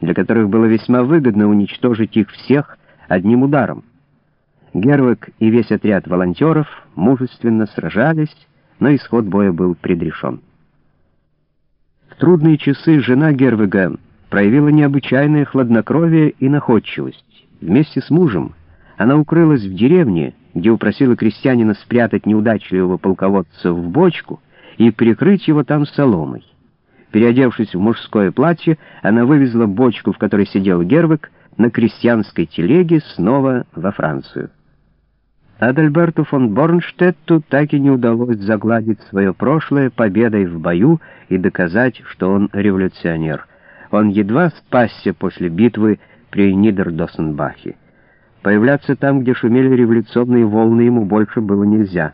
для которых было весьма выгодно уничтожить их всех одним ударом. Гервек и весь отряд волонтеров мужественно сражались, но исход боя был предрешен. В трудные часы жена Гервега проявила необычайное хладнокровие и находчивость. Вместе с мужем она укрылась в деревне, где упросила крестьянина спрятать неудачливого полководца в бочку и прикрыть его там соломой. Переодевшись в мужское платье, она вывезла бочку, в которой сидел Гервек, на крестьянской телеге снова во Францию. Адальберту фон Борнштетту так и не удалось загладить свое прошлое победой в бою и доказать, что он революционер. Он едва спасся после битвы при Нидердоссенбахе. Появляться там, где шумели революционные волны, ему больше было нельзя.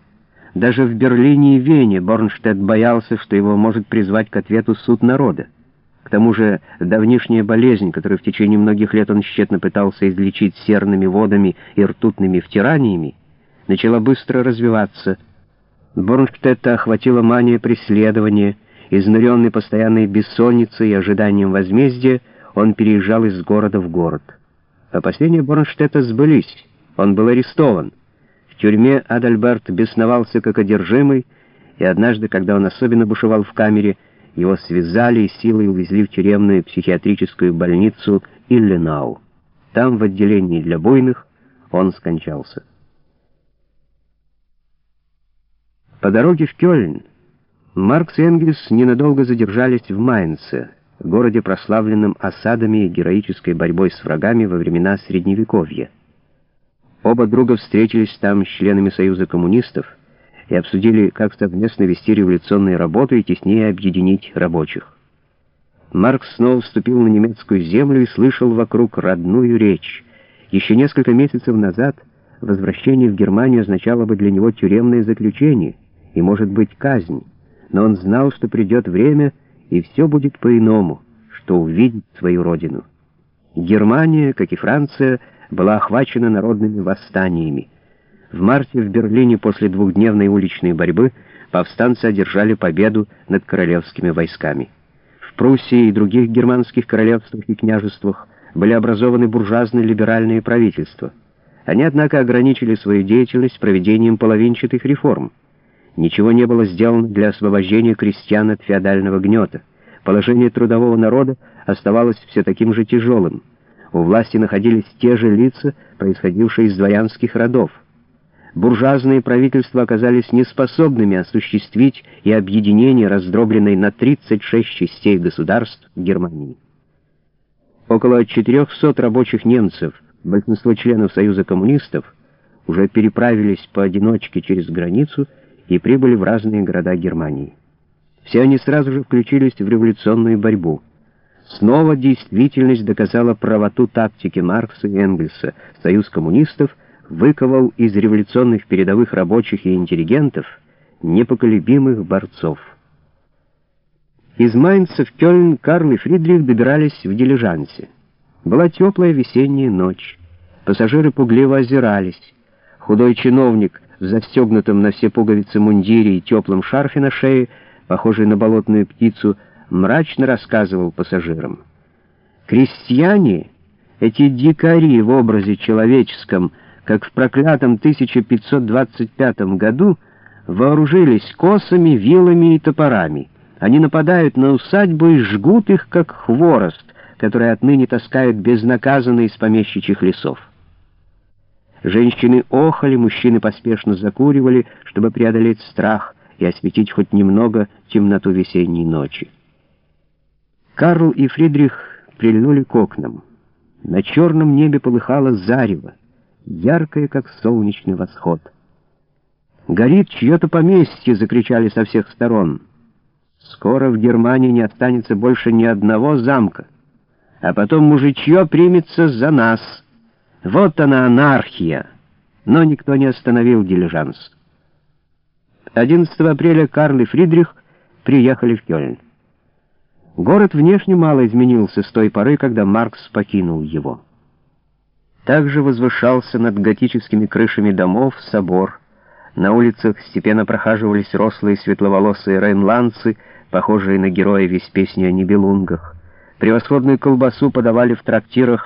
Даже в Берлине и Вене Борнштедт боялся, что его может призвать к ответу суд народа. К тому же давнишняя болезнь, которую в течение многих лет он тщетно пытался излечить серными водами и ртутными втираниями, начала быстро развиваться. Борнштедта охватила мания преследования, изнуренный постоянной бессонницей и ожиданием возмездия, он переезжал из города в город. Опасения Борнштедта сбылись, он был арестован. В тюрьме Адальберт бесновался как одержимый, и однажды, когда он особенно бушевал в камере, его связали и силой увезли в тюремную психиатрическую больницу Иллинау. Там, в отделении для буйных, он скончался. По дороге в Кёльн Маркс и Энгельс ненадолго задержались в Майнце, городе, прославленном осадами и героической борьбой с врагами во времена Средневековья. Оба друга встретились там с членами Союза коммунистов и обсудили, как совместно вести революционные работы и теснее объединить рабочих. Маркс снова вступил на немецкую землю и слышал вокруг родную речь. Еще несколько месяцев назад возвращение в Германию означало бы для него тюремное заключение — и, может быть, казнь, но он знал, что придет время, и все будет по-иному, что увидит свою родину. Германия, как и Франция, была охвачена народными восстаниями. В марте в Берлине после двухдневной уличной борьбы повстанцы одержали победу над королевскими войсками. В Пруссии и других германских королевствах и княжествах были образованы буржуазные либеральные правительства. Они, однако, ограничили свою деятельность проведением половинчатых реформ. Ничего не было сделано для освобождения крестьян от феодального гнета. Положение трудового народа оставалось все таким же тяжелым. У власти находились те же лица, происходившие из дворянских родов. Буржуазные правительства оказались неспособными осуществить и объединение раздробленной на 36 частей государств Германии. Около 400 рабочих немцев, большинство членов Союза коммунистов, уже переправились поодиночке через границу и прибыли в разные города Германии. Все они сразу же включились в революционную борьбу. Снова действительность доказала правоту тактики Маркса и Энгельса. Союз коммунистов выковал из революционных передовых рабочих и интеллигентов непоколебимых борцов. Из Майнца в Кёльн Карл и Фридрих добирались в дилижансе. Была теплая весенняя ночь. Пассажиры пугливо озирались. Худой чиновник в застегнутом на все пуговицы мундире и теплом шарфе на шее, похожий на болотную птицу, мрачно рассказывал пассажирам. Крестьяне, эти дикари в образе человеческом, как в проклятом 1525 году, вооружились косами, вилами и топорами. Они нападают на усадьбу и жгут их, как хворост, который отныне таскают безнаказанно из помещичьих лесов. Женщины охали, мужчины поспешно закуривали, чтобы преодолеть страх и осветить хоть немного темноту весенней ночи. Карл и Фридрих прильнули к окнам. На черном небе полыхало зарево, яркое, как солнечный восход. «Горит чье-то поместье!» — закричали со всех сторон. «Скоро в Германии не останется больше ни одного замка, а потом мужичье примется за нас». Вот она, анархия! Но никто не остановил дилижанс. 11 апреля Карл и Фридрих приехали в Кёльн. Город внешне мало изменился с той поры, когда Маркс покинул его. Также возвышался над готическими крышами домов собор. На улицах степенно прохаживались рослые светловолосые рейнландцы, похожие на героев из песни о Нибелунгах. Превосходную колбасу подавали в трактирах